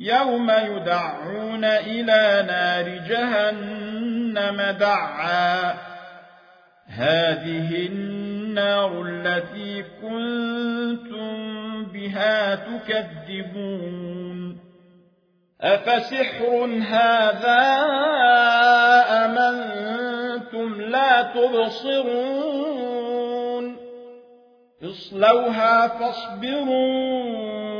يوم يدعون إلى نار جهنم دعا هذه النار التي كنتم بها تكذبون أفسحر هذا أمنتم لا تبصرون اصلوها فاصبرون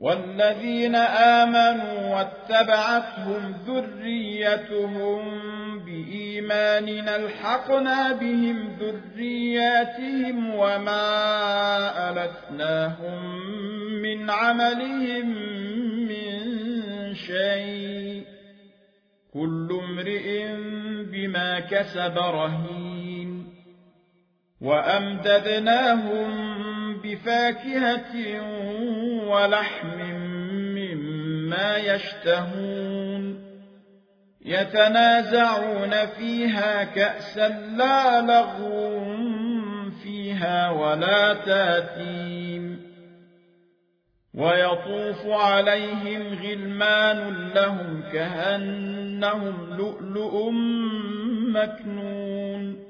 والذين آمنوا واتبعتهم ذريتهم بإيمان ألحقنا بهم ذرياتهم وما ألتناهم من عملهم من شيء كل امرئ بما كسب رهين وأمددناهم بفاكهة ولحم مما يشتهون. يتنازعون فيها كأسا لا لغو فيها ولا تاتيم ويطوف عليهم غلمان لهم كهنهم لؤلؤ مكنون.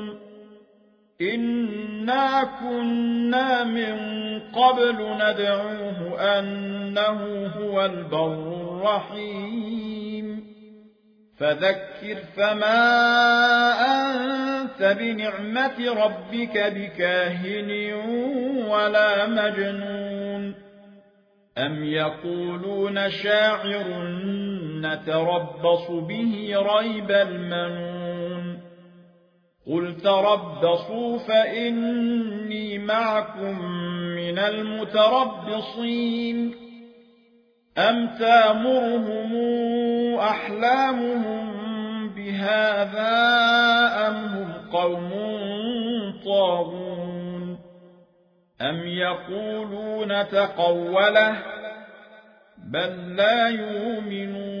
إنا كنا من قبل ندعوه أنه هو البر الرحيم فذكر فما أنت بنعمة ربك بكاهن ولا مجنون أم يقولون شاعر نتربص به ريب المنون قل تربصوا فإني معكم من المتربصين أم تامرهم أحلامهم بهذا أم هم قوم طاغون أم يقولون تقوله بل لا يؤمنون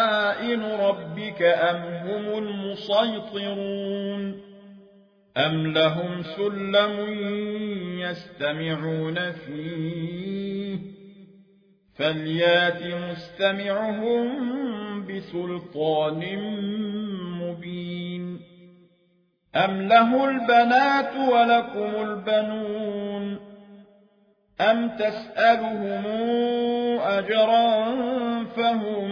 أم هم المسيطرون أم لهم سلم يستمعون فيه فليات مستمعهم بسلطان مبين أم له البنات ولكم البنون أم تسألهم أجرا فهم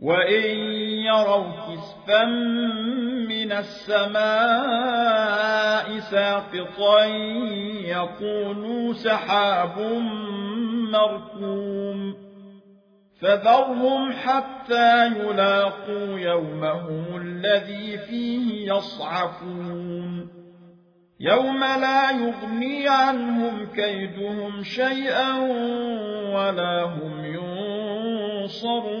وإن يروا كسفا من السماء ساقطا يقولوا سحاب مركوم فذرهم حتى يلاقوا يومهم الذي فيه يصعقون يوم لا يغني عنهم كيدهم شيئا ولا هم ينصرون